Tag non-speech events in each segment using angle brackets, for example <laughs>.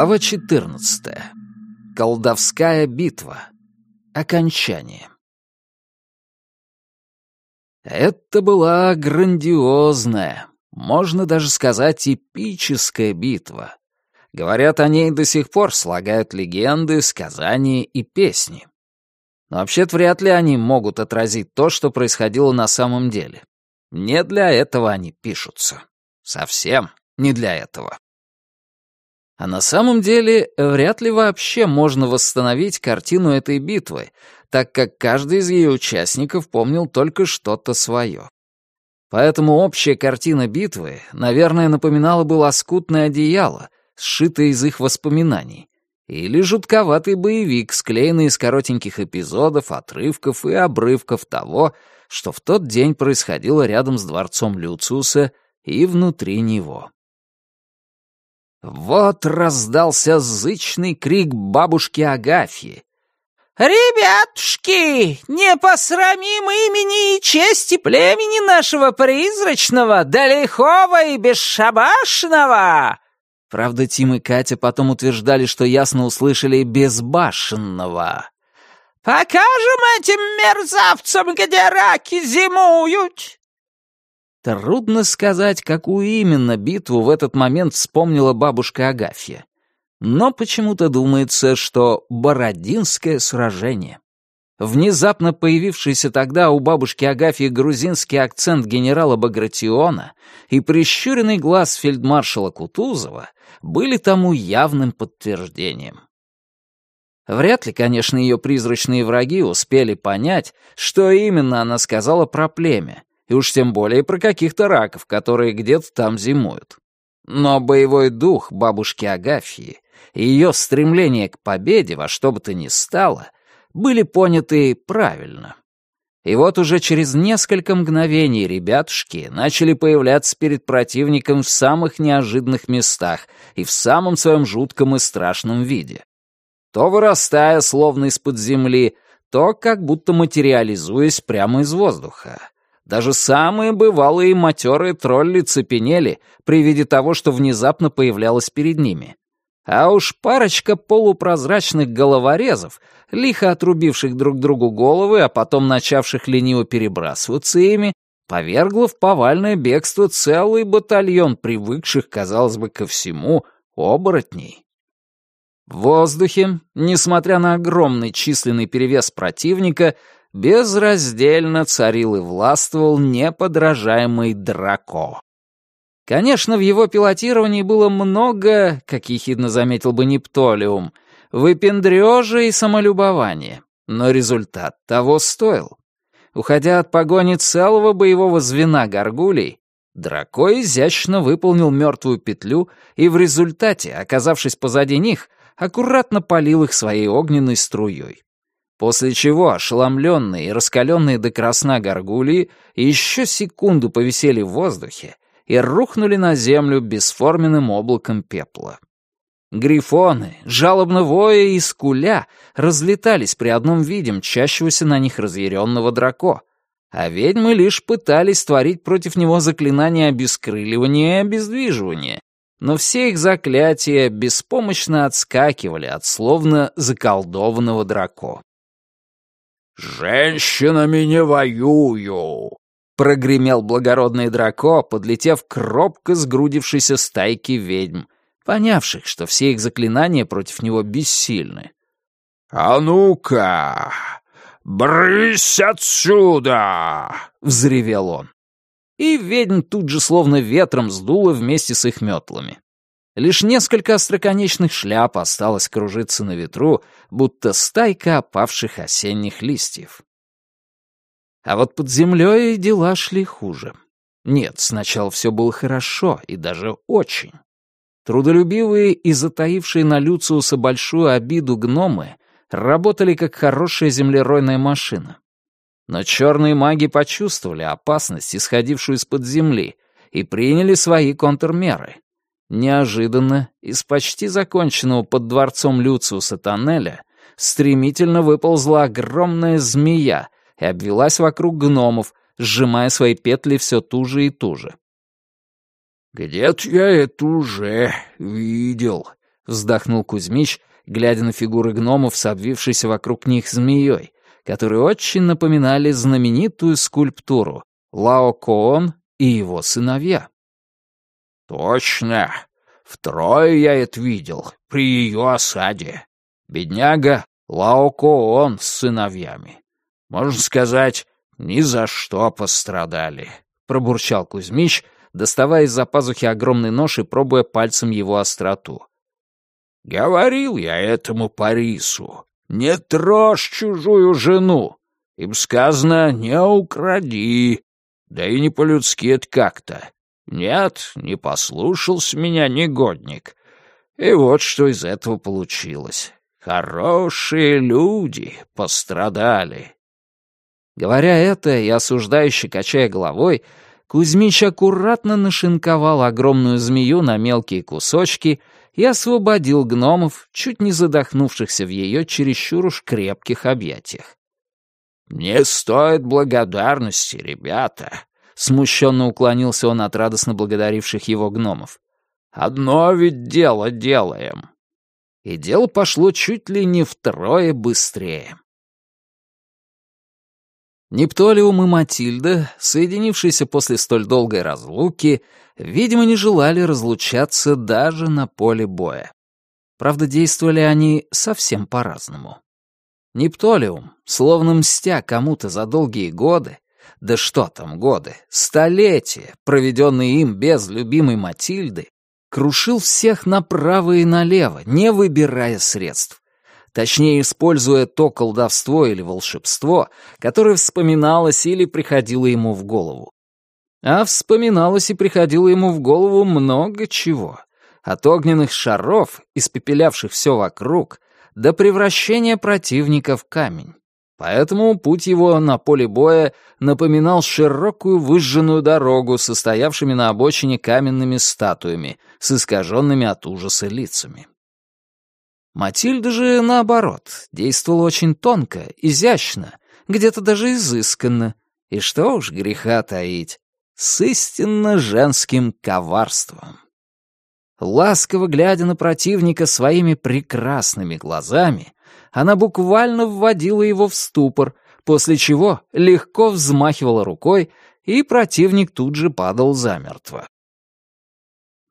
Глава 14. Колдовская битва. Окончание. Это была грандиозная, можно даже сказать, эпическая битва. Говорят, о ней до сих пор слагают легенды, сказания и песни. Но вообще-то вряд ли они могут отразить то, что происходило на самом деле. Не для этого они пишутся. Совсем не для этого. А на самом деле, вряд ли вообще можно восстановить картину этой битвы, так как каждый из ее участников помнил только что-то свое. Поэтому общая картина битвы, наверное, напоминала бы лоскутное одеяло, сшитое из их воспоминаний, или жутковатый боевик, склеенный из коротеньких эпизодов, отрывков и обрывков того, что в тот день происходило рядом с дворцом Люциуса и внутри него. Вот раздался зычный крик бабушки Агафьи. «Ребятушки, не посрамим имени и чести племени нашего призрачного, далекого и бесшабашного!» Правда, Тим и Катя потом утверждали, что ясно услышали «безбашенного». «Покажем этим мерзавцам, где раки зимуют!» Трудно сказать, какую именно битву в этот момент вспомнила бабушка Агафья. Но почему-то думается, что Бородинское сражение. Внезапно появившийся тогда у бабушки Агафьи грузинский акцент генерала Багратиона и прищуренный глаз фельдмаршала Кутузова были тому явным подтверждением. Вряд ли, конечно, ее призрачные враги успели понять, что именно она сказала про племя, и уж тем более про каких-то раков, которые где-то там зимуют. Но боевой дух бабушки Агафьи и ее стремление к победе во что бы то ни стало были поняты правильно. И вот уже через несколько мгновений ребятушки начали появляться перед противником в самых неожиданных местах и в самом своем жутком и страшном виде. То вырастая, словно из-под земли, то как будто материализуясь прямо из воздуха. Даже самые бывалые матерые тролли цепенели при виде того, что внезапно появлялось перед ними. А уж парочка полупрозрачных головорезов, лихо отрубивших друг другу головы, а потом начавших лениво перебрасываться ими, повергла в повальное бегство целый батальон привыкших, казалось бы, ко всему, оборотней. В воздухе, несмотря на огромный численный перевес противника, безраздельно царил и властвовал неподражаемый Драко. Конечно, в его пилотировании было много, как ехидно заметил бы Нептолиум, выпендрежа и самолюбования, но результат того стоил. Уходя от погони целого боевого звена горгулей, Драко изящно выполнил мертвую петлю и в результате, оказавшись позади них, аккуратно полил их своей огненной струей. После чего ошеломленные и раскаленные до красна горгульи еще секунду повисели в воздухе и рухнули на землю бесформенным облаком пепла. Грифоны, жалобно воя и скуля, разлетались при одном виде мчащегося на них разъяренного драко, а ведьмы лишь пытались творить против него заклинания обескрыливания и обездвиживания, но все их заклятия беспомощно отскакивали от словно заколдованного драко женщинами не воюю!» Прогремел благородный драко, подлетев к робко сгрудившейся стайке ведьм, понявших, что все их заклинания против него бессильны. «А ну-ка, брысь отсюда!» — взревел он. И ведьм тут же словно ветром сдуло вместе с их метлами. Лишь несколько остроконечных шляп осталось кружиться на ветру, будто стайка опавших осенних листьев. А вот под землей дела шли хуже. Нет, сначала все было хорошо, и даже очень. Трудолюбивые и затаившие на Люциуса большую обиду гномы работали как хорошая землеройная машина. Но черные маги почувствовали опасность, исходившую из-под земли, и приняли свои контрмеры. Неожиданно из почти законченного под дворцом Люциуса тоннеля стремительно выползла огромная змея и обвелась вокруг гномов, сжимая свои петли все туже и туже. «Где-то я это уже видел», — вздохнул Кузьмич, глядя на фигуры гномов с обвившейся вокруг них змеей, которые очень напоминали знаменитую скульптуру Лао Коон и его сыновья. «Точно! Втрое я это видел, при ее осаде. Бедняга Лао Коон с сыновьями. Можно сказать, ни за что пострадали», — пробурчал Кузьмич, доставая из-за пазухи огромный нож и пробуя пальцем его остроту. «Говорил я этому Парису, не трожь чужую жену. Им сказано, не укради. Да и не по-людски это как-то. Нет, не послушался меня негодник. И вот что из этого получилось. Хорошие люди пострадали. Говоря это и осуждающе качая головой, Кузьмич аккуратно нашинковал огромную змею на мелкие кусочки и освободил гномов, чуть не задохнувшихся в ее чересчур уж крепких объятиях. «Не стоит благодарности, ребята», — смущенно уклонился он от радостно благодаривших его гномов. «Одно ведь дело делаем». И дело пошло чуть ли не втрое быстрее. Нептолиум и Матильда, соединившиеся после столь долгой разлуки, видимо, не желали разлучаться даже на поле боя. Правда, действовали они совсем по-разному. Нептолиум, словно мстя кому-то за долгие годы, да что там годы, столетия, проведенные им без любимой Матильды, крушил всех направо и налево, не выбирая средств. Точнее, используя то колдовство или волшебство, которое вспоминалось или приходило ему в голову. А вспоминалось и приходило ему в голову много чего. От огненных шаров, испепелявших все вокруг, до превращения противника в камень. Поэтому путь его на поле боя напоминал широкую выжженную дорогу, состоявшими на обочине каменными статуями, с искаженными от ужаса лицами. Матильда же, наоборот, действовала очень тонко, изящно, где-то даже изысканно, и что уж греха таить, с истинно женским коварством. Ласково глядя на противника своими прекрасными глазами, она буквально вводила его в ступор, после чего легко взмахивала рукой, и противник тут же падал замертво.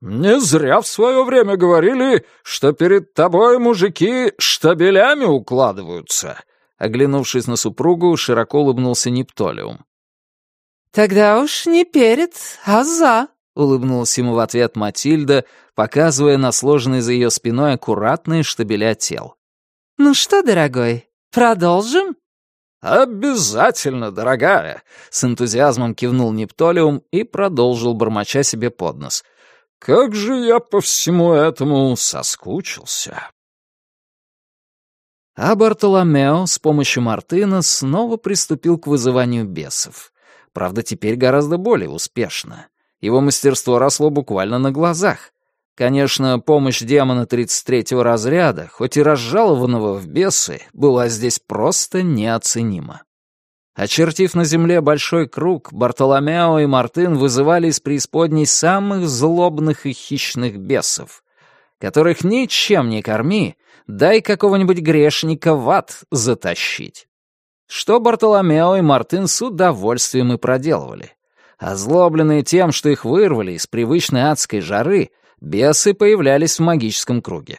«Не зря в свое время говорили, что перед тобой мужики штабелями укладываются», Оглянувшись на супругу, широко улыбнулся Нептолиум. «Тогда уж не перед, а за», — улыбнулась ему в ответ Матильда, показывая на сложенные за ее спиной аккуратные штабеля тел. «Ну что, дорогой, продолжим?» «Обязательно, дорогая!» — с энтузиазмом кивнул Нептолиум и продолжил, бормоча себе под нос. «Как же я по всему этому соскучился!» А Бартоломео с помощью Мартына снова приступил к вызыванию бесов. Правда, теперь гораздо более успешно. Его мастерство росло буквально на глазах. Конечно, помощь демона 33-го разряда, хоть и разжалованного в бесы, была здесь просто неоценима. Очертив на земле большой круг, Бартоломео и Мартын вызывали из преисподней самых злобных и хищных бесов, которых ничем не корми, дай какого-нибудь грешника в ад затащить. Что Бартоломео и Мартын с удовольствием и проделывали. Озлобленные тем, что их вырвали из привычной адской жары, бесы появлялись в магическом круге.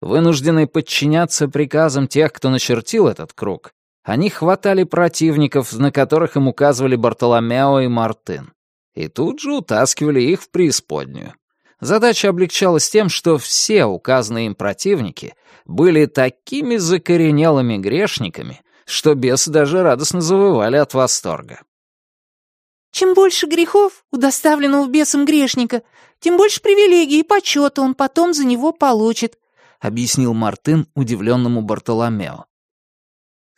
Вынужденные подчиняться приказам тех, кто начертил этот круг, они хватали противников, на которых им указывали Бартоломео и Мартын, и тут же утаскивали их в преисподнюю. Задача облегчалась тем, что все указанные им противники были такими закоренелыми грешниками, что бесы даже радостно завывали от восторга. «Чем больше грехов у доставленного бесом грешника, тем больше привилегий и почета он потом за него получит», — объяснил Мартын удивленному Бартоломео.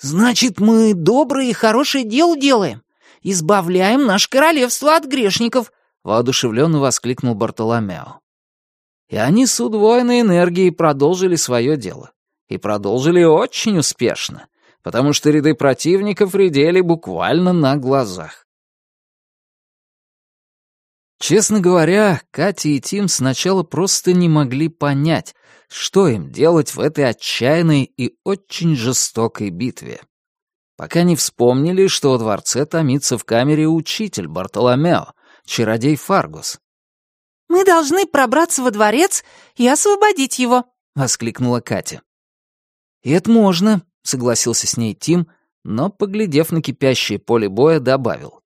«Значит, мы доброе и хорошее дело делаем, избавляем наше королевство от грешников», — воодушевленно воскликнул Бартоломео. И они с удвоенной энергией продолжили свое дело. И продолжили очень успешно потому что ряды противников редели буквально на глазах. Честно говоря, Катя и Тим сначала просто не могли понять, что им делать в этой отчаянной и очень жестокой битве. Пока не вспомнили, что во дворце томится в камере учитель Бартоломео, чародей Фаргус. «Мы должны пробраться во дворец и освободить его», — воскликнула Катя. «И это можно», — согласился с ней Тим, но, поглядев на кипящее поле боя, добавил.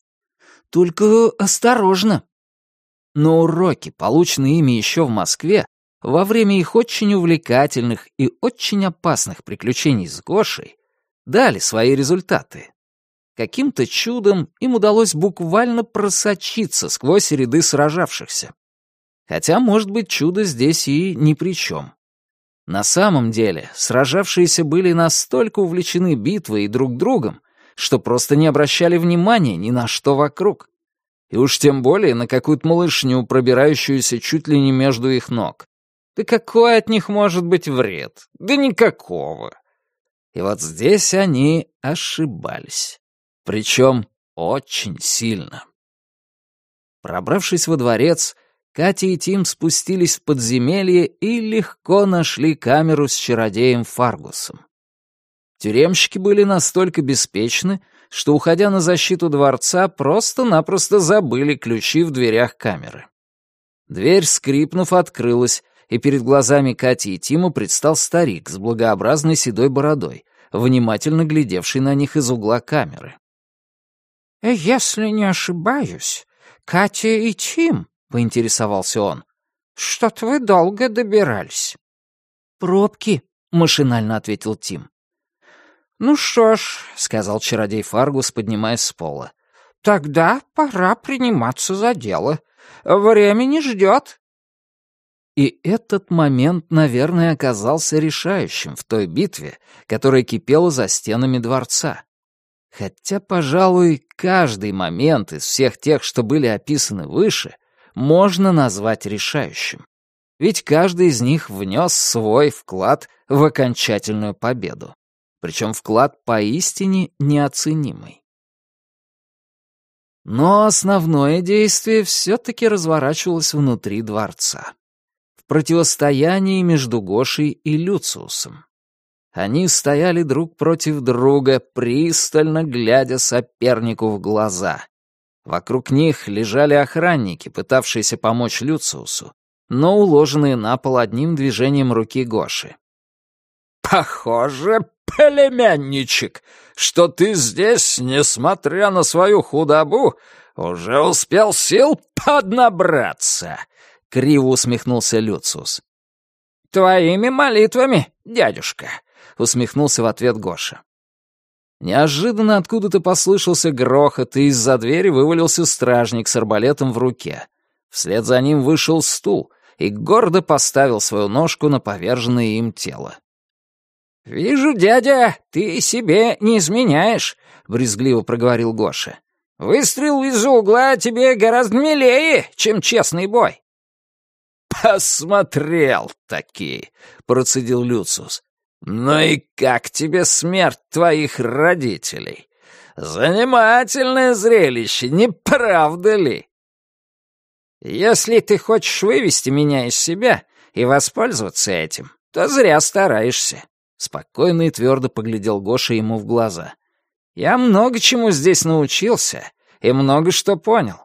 «Только осторожно». Но уроки, полученные ими еще в Москве, во время их очень увлекательных и очень опасных приключений с Гошей, дали свои результаты. Каким-то чудом им удалось буквально просочиться сквозь ряды сражавшихся. Хотя, может быть, чудо здесь и ни при чем. На самом деле, сражавшиеся были настолько увлечены битвой и друг другом, что просто не обращали внимания ни на что вокруг. И уж тем более на какую-то малышню, пробирающуюся чуть ли не между их ног. Да какой от них может быть вред? Да никакого. И вот здесь они ошибались. Причем очень сильно. Пробравшись во дворец, Катя и Тим спустились в подземелье и легко нашли камеру с чародеем Фаргусом. Тюремщики были настолько беспечны, что, уходя на защиту дворца, просто-напросто забыли ключи в дверях камеры. Дверь, скрипнув, открылась, и перед глазами Кати и Тима предстал старик с благообразной седой бородой, внимательно глядевший на них из угла камеры. «Если не ошибаюсь, Катя и Тим — поинтересовался он. «Что-то вы долго добирались». «Пробки», — машинально ответил Тим. «Ну что ж», — сказал чародей Фаргус, поднимаясь с пола, — «тогда пора приниматься за дело. Время не ждет». И этот момент, наверное, оказался решающим в той битве, которая кипела за стенами дворца. Хотя, пожалуй, каждый момент из всех тех, что были описаны выше, можно назвать решающим. Ведь каждый из них внес свой вклад в окончательную победу. Причем вклад поистине неоценимый. Но основное действие все-таки разворачивалось внутри дворца. В противостоянии между Гошей и Люциусом. Они стояли друг против друга, пристально глядя сопернику в глаза. Вокруг них лежали охранники, пытавшиеся помочь Люциусу, но уложенные на пол одним движением руки Гоши. «Похоже, племянничек, что ты здесь, несмотря на свою худобу, уже успел сил поднабраться», — криво усмехнулся Люциус. «Твоими молитвами, дядюшка», — усмехнулся в ответ Гоша. Неожиданно откуда-то послышался грохот, и из-за двери вывалился стражник с арбалетом в руке. Вслед за ним вышел стул и гордо поставил свою ножку на поверженное им тело. «Вижу, дядя, ты себе не изменяешь», — брезгливо проговорил Гоша. «Выстрел из угла тебе гораздо милее, чем честный бой». «Посмотрел таки», — процедил Люциус. «Ну и как тебе смерть твоих родителей? Занимательное зрелище, не правда ли?» «Если ты хочешь вывести меня из себя и воспользоваться этим, то зря стараешься», — спокойно и твердо поглядел Гоша ему в глаза. «Я много чему здесь научился и много что понял.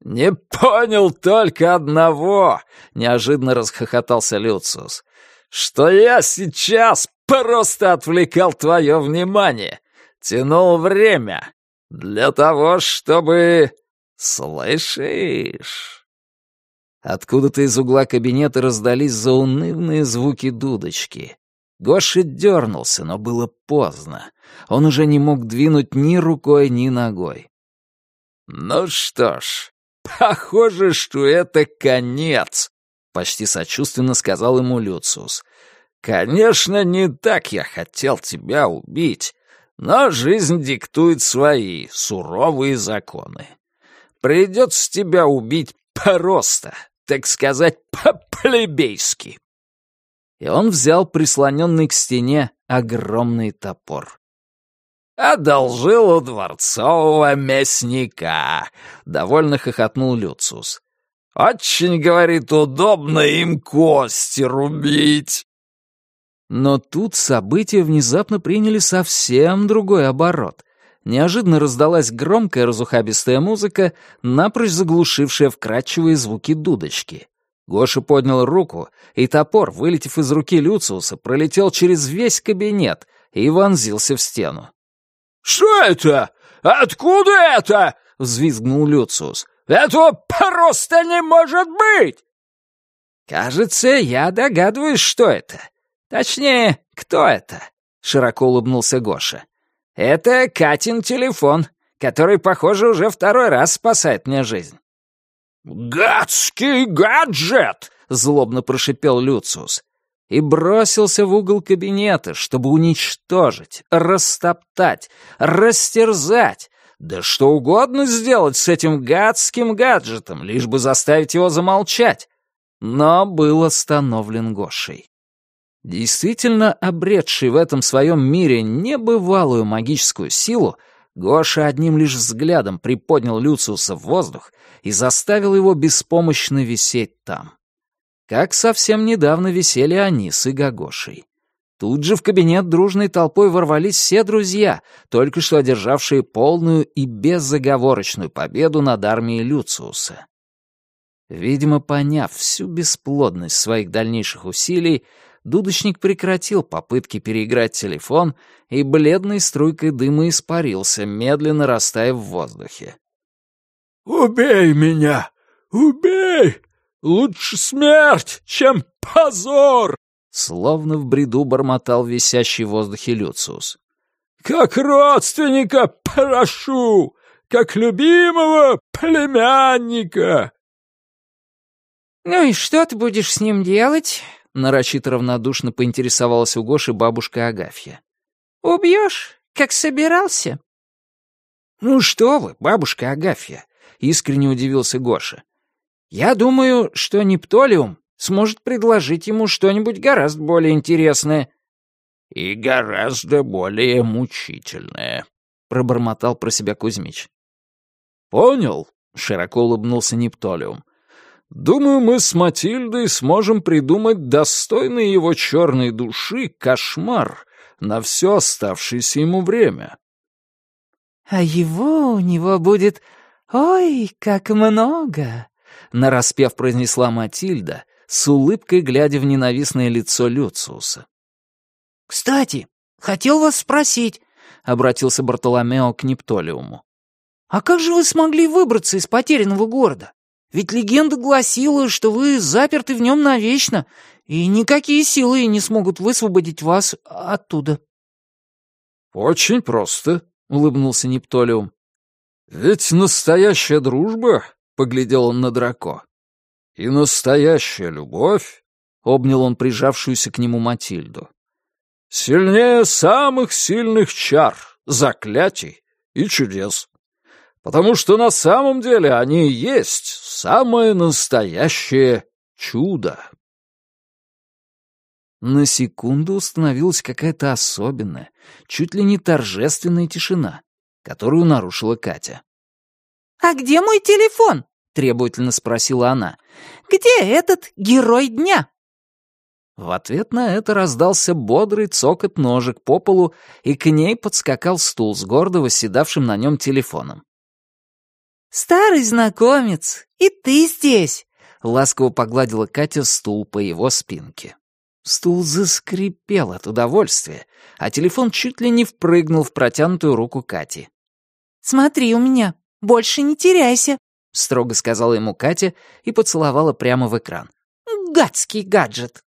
«Не понял только одного!» — неожиданно расхохотался Люциус что я сейчас просто отвлекал твое внимание, тянул время для того, чтобы... Слышишь?» Откуда-то из угла кабинета раздались заунывные звуки дудочки. Гоша дернулся, но было поздно. Он уже не мог двинуть ни рукой, ни ногой. «Ну что ж, похоже, что это конец», почти сочувственно сказал ему Люциус. «Конечно, не так я хотел тебя убить, но жизнь диктует свои суровые законы. Придется тебя убить просто, так сказать, <laughs> по-плебейски». И он взял прислоненный к стене огромный топор. «Одолжил у дворцового мясника», — довольно хохотнул Люциус. Очень, говорит, удобно им кости рубить. Но тут события внезапно приняли совсем другой оборот. Неожиданно раздалась громкая разухабистая музыка, напрочь заглушившая вкрадчивые звуки дудочки. Гоша поднял руку, и топор, вылетев из руки Люциуса, пролетел через весь кабинет и вонзился в стену. «Что это? Откуда это?» — взвизгнул Люциус. «Этого просто не может быть!» «Кажется, я догадываюсь, что это. Точнее, кто это?» — широко улыбнулся Гоша. «Это Катин телефон, который, похоже, уже второй раз спасает мне жизнь». «Гадский гаджет!» — злобно прошипел Люциус. И бросился в угол кабинета, чтобы уничтожить, растоптать, растерзать, да что угодно сделать с этим гадским гаджетом, лишь бы заставить его замолчать. Но был остановлен Гошей. Действительно обретший в этом своем мире небывалую магическую силу, Гоша одним лишь взглядом приподнял Люциуса в воздух и заставил его беспомощно висеть там. Как совсем недавно висели они с Игогошей. Тут же в кабинет дружной толпой ворвались все друзья, только что одержавшие полную и безоговорочную победу над армией Люциуса. Видимо, поняв всю бесплодность своих дальнейших усилий, дудочник прекратил попытки переиграть телефон и бледной струйкой дыма испарился, медленно растая в воздухе. «Убей меня! Убей! Лучше смерть, чем позор!» Словно в бреду бормотал висящий в воздухе Люциус. «Как родственника прошу! Как любимого племянника!» «Ну и что ты будешь с ним делать?» Нарочито равнодушно поинтересовалась у Гоши бабушка Агафья. «Убьешь, как собирался?» «Ну что вы, бабушка Агафья!» — искренне удивился Гоша. «Я думаю, что Нептолиум сможет предложить ему что-нибудь гораздо более интересное». «И гораздо более мучительное», — пробормотал про себя Кузьмич. «Понял», — широко улыбнулся Нептолиум. Думаю, мы с Матильдой сможем придумать достойный его черной души кошмар на все оставшееся ему время. А его у него будет «Ой, как много!» — нараспев произнесла Матильда, с улыбкой глядя в ненавистное лицо Люциуса. «Кстати, хотел вас спросить», — обратился Бартоломео к Нептолиуму. «А как же вы смогли выбраться из потерянного города? Ведь легенда гласила, что вы заперты в нем навечно, и никакие силы не смогут высвободить вас оттуда». «Очень просто», — улыбнулся Нептолиум. «Ведь настоящая дружба», — поглядел он на Драко, — «и настоящая любовь», — обнял он прижавшуюся к нему Матильду, — «сильнее самых сильных чар, заклятий и чудес» потому что на самом деле они и есть самое настоящее чудо. На секунду установилась какая-то особенная, чуть ли не торжественная тишина, которую нарушила Катя. «А где мой телефон?» — требовательно спросила она. «Где этот герой дня?» В ответ на это раздался бодрый цокот ножек по полу, и к ней подскакал стул с гордо восседавшим на нем телефоном. «Старый знакомец, и ты здесь!» — ласково погладила Катя стул по его спинке. Стул заскрипел от удовольствия, а телефон чуть ли не впрыгнул в протянутую руку Кати. «Смотри у меня, больше не теряйся», — строго сказала ему Катя и поцеловала прямо в экран. «Гадский гаджет!»